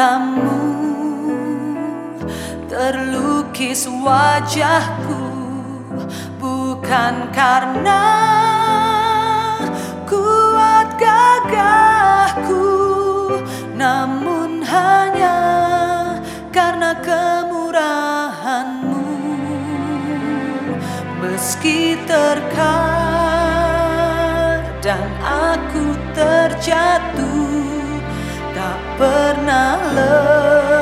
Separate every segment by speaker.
Speaker 1: matamu terlukis wajahku Bukan karena kuat gagahku Namun hanya karena kemurahanmu. Meski terkadang aku terjatuh pernah lelah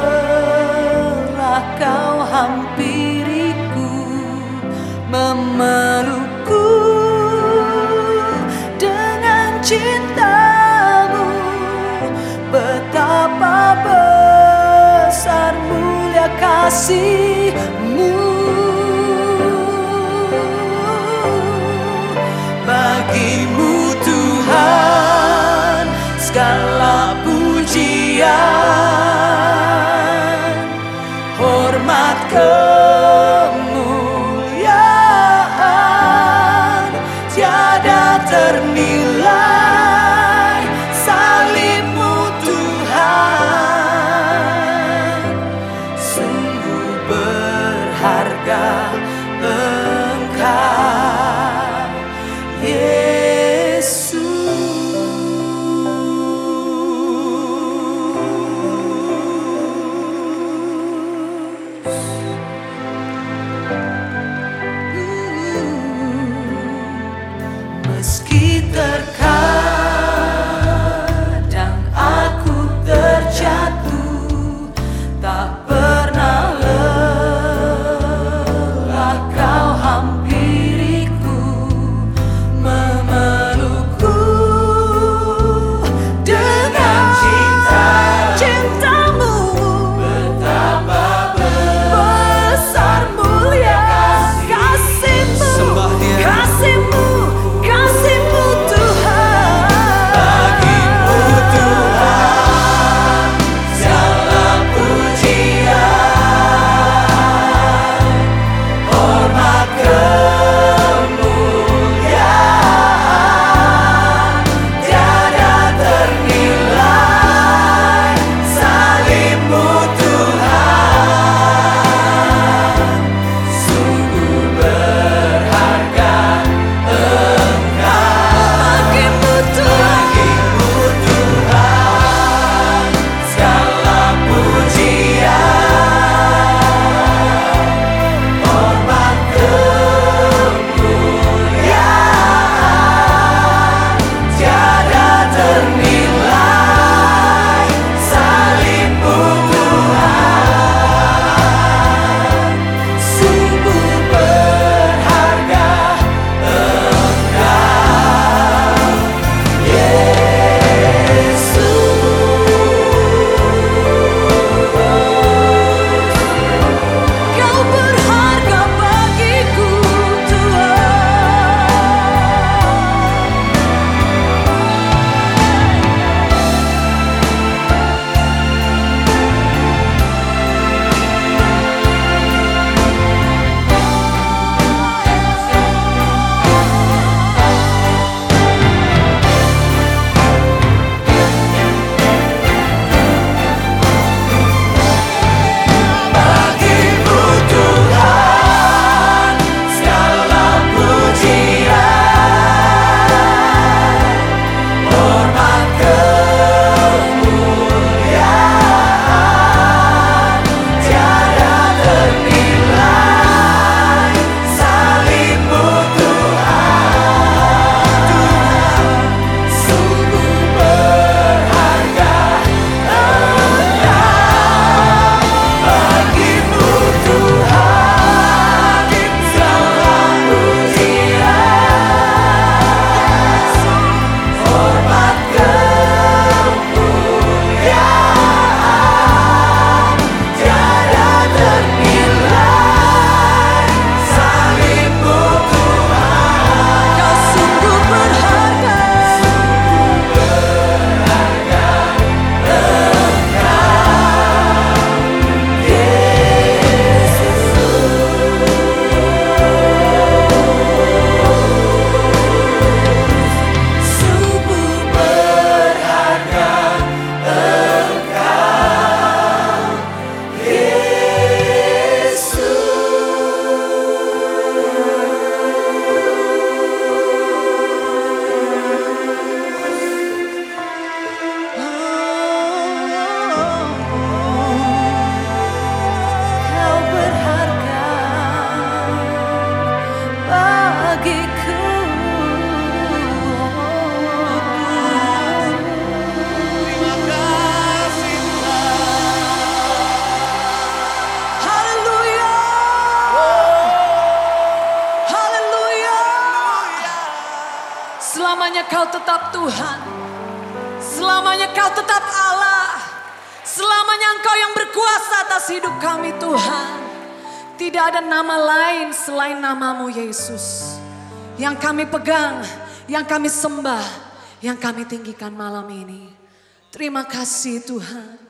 Speaker 1: kau hampiriku Memelukku dengan cintamu. Betapa besar mulia kasihmu Oh.
Speaker 2: Kau tetap Tuhan. Selamanya kau tetap Allah. Selamanya engkau yang berkuasa atas hidup kami Tuhan. Tidak ada nama lain selain namamu Yesus. Yang kami pegang, yang kami sembah, yang kami tinggikan malam ini. Terima kasih Tuhan.